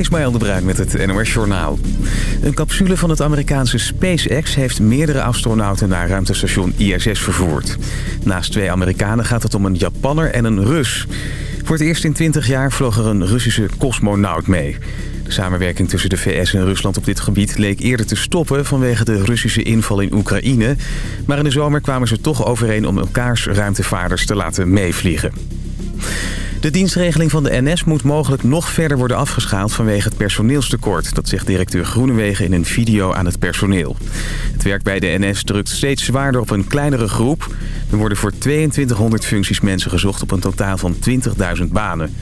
Ismaël de Bruin met het NOS Journaal. Een capsule van het Amerikaanse SpaceX heeft meerdere astronauten naar ruimtestation ISS vervoerd. Naast twee Amerikanen gaat het om een Japanner en een Rus. Voor het eerst in 20 jaar vloog er een Russische cosmonaut mee. De samenwerking tussen de VS en Rusland op dit gebied leek eerder te stoppen vanwege de Russische inval in Oekraïne. Maar in de zomer kwamen ze toch overeen om elkaars ruimtevaarders te laten meevliegen. De dienstregeling van de NS moet mogelijk nog verder worden afgeschaald vanwege het personeelstekort. Dat zegt directeur Groenewegen in een video aan het personeel. Het werk bij de NS drukt steeds zwaarder op een kleinere groep. Er worden voor 2200 functies mensen gezocht op een totaal van 20.000 banen.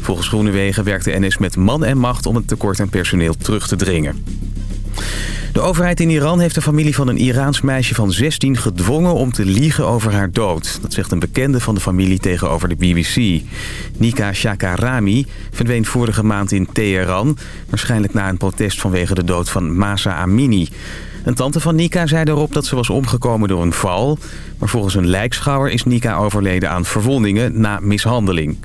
Volgens Groenewegen werkt de NS met man en macht om het tekort aan personeel terug te dringen. De overheid in Iran heeft de familie van een Iraans meisje van 16 gedwongen om te liegen over haar dood. Dat zegt een bekende van de familie tegenover de BBC. Nika Shakarami verdween vorige maand in Teheran. Waarschijnlijk na een protest vanwege de dood van Masa Amini. Een tante van Nika zei daarop dat ze was omgekomen door een val. Maar volgens een lijkschouwer is Nika overleden aan verwondingen na mishandeling.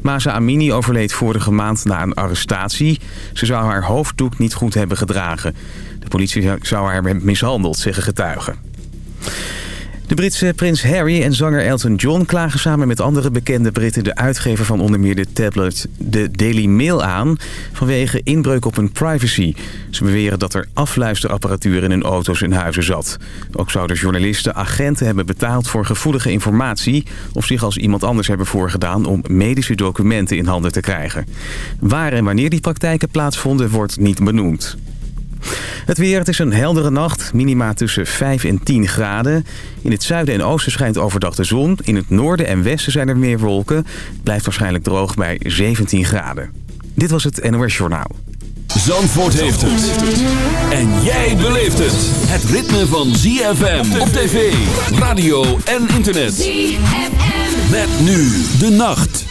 Masa Amini overleed vorige maand na een arrestatie. Ze zou haar hoofddoek niet goed hebben gedragen. De politie zou haar hebben mishandeld, zeggen getuigen. De Britse prins Harry en zanger Elton John klagen samen met andere bekende Britten... de uitgever van onder meer de tablet de Daily Mail aan... vanwege inbreuk op hun privacy. Ze beweren dat er afluisterapparatuur in hun auto's en huizen zat. Ook zouden journalisten agenten hebben betaald voor gevoelige informatie... of zich als iemand anders hebben voorgedaan om medische documenten in handen te krijgen. Waar en wanneer die praktijken plaatsvonden wordt niet benoemd. Het weer, het is een heldere nacht. Minima tussen 5 en 10 graden. In het zuiden en oosten schijnt overdag de zon. In het noorden en westen zijn er meer wolken. Het blijft waarschijnlijk droog bij 17 graden. Dit was het NOS Journaal. Zandvoort heeft het. En jij beleeft het. Het ritme van ZFM op tv, radio en internet. ZFM. Met nu de nacht.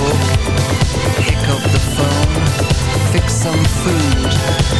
Book, pick up the phone, fix some food.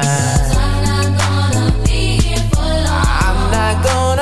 I'm not gonna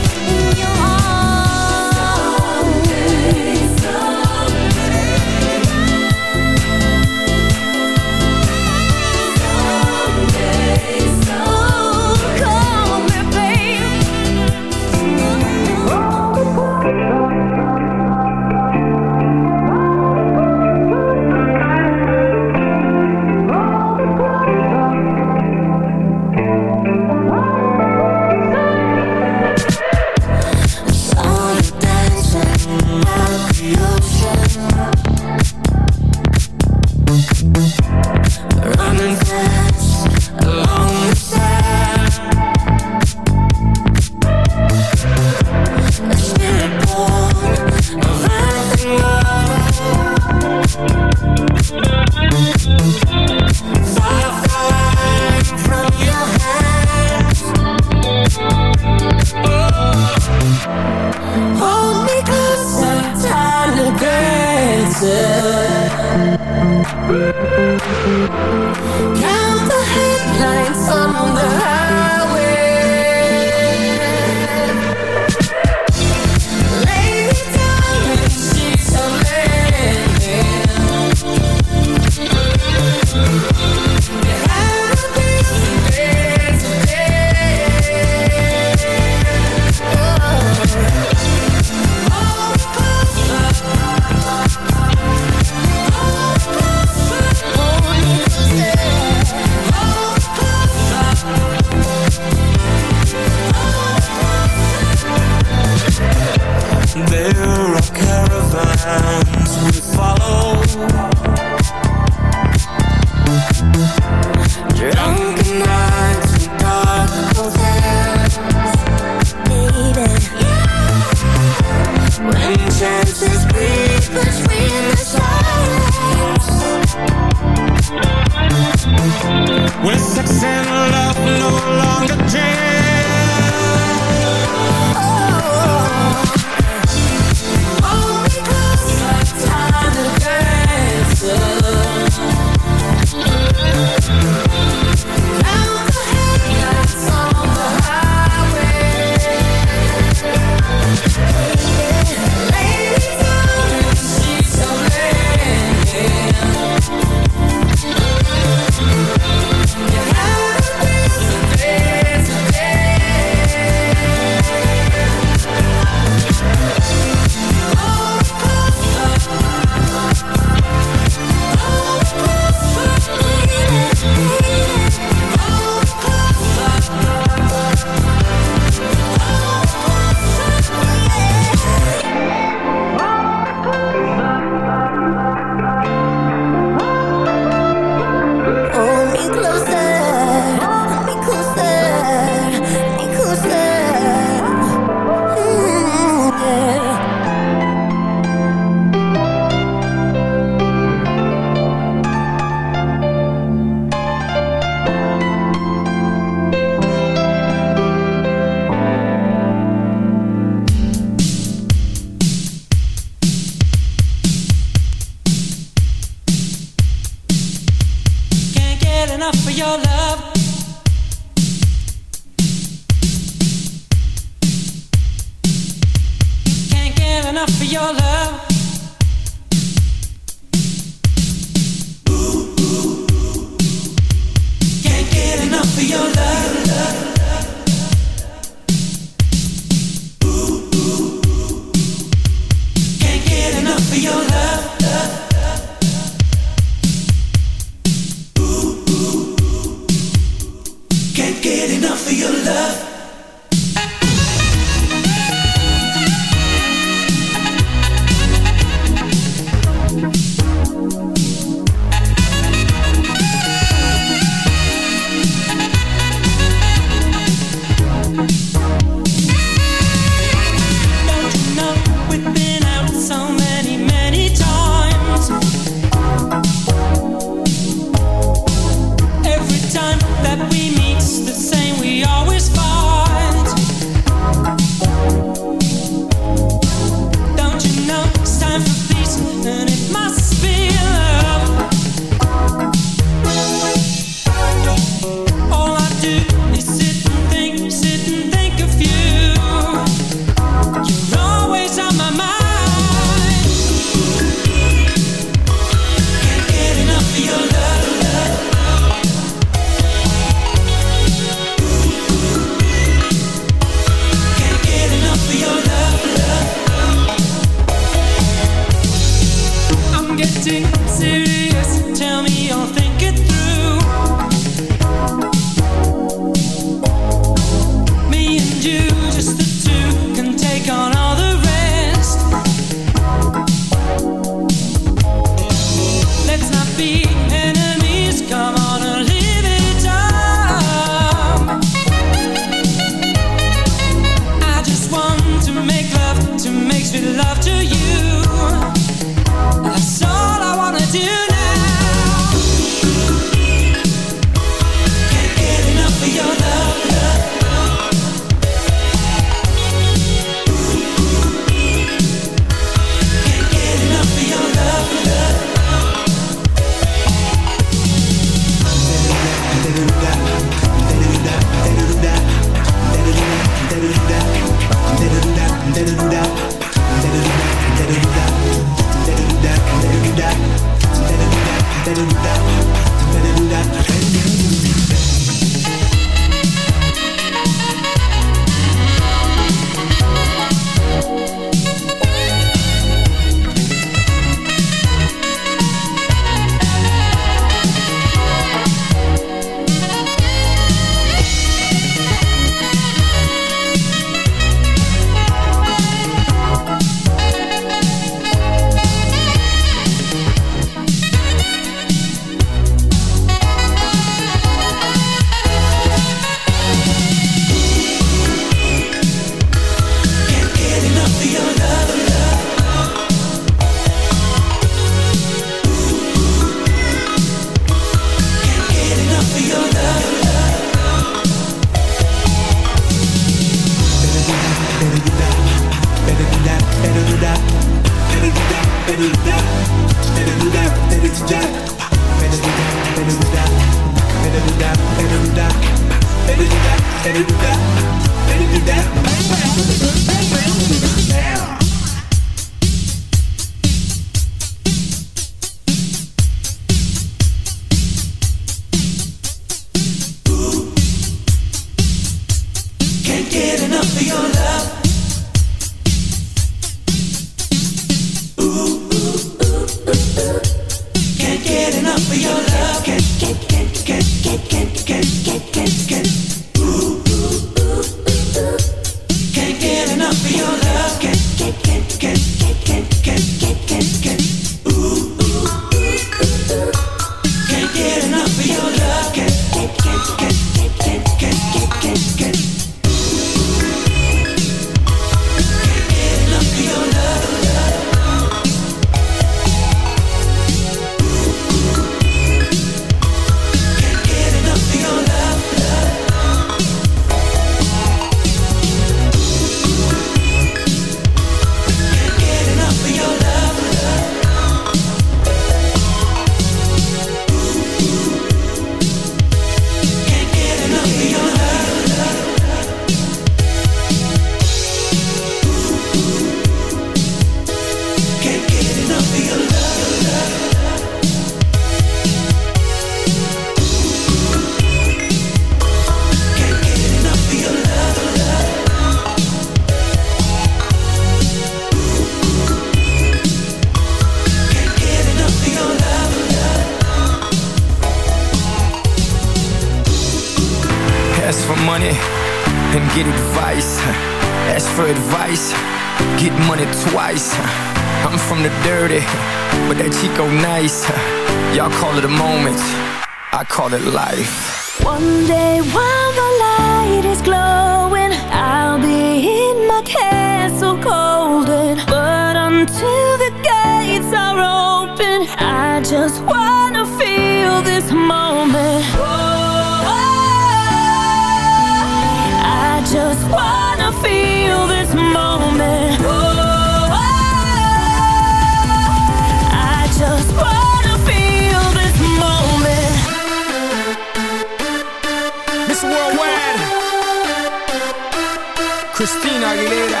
Christina Aguilera.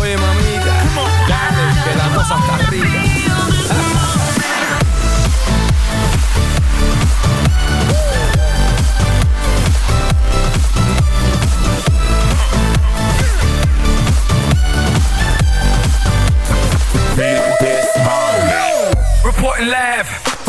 Oye, mamita, dale, que la cosa está rica. Reporting live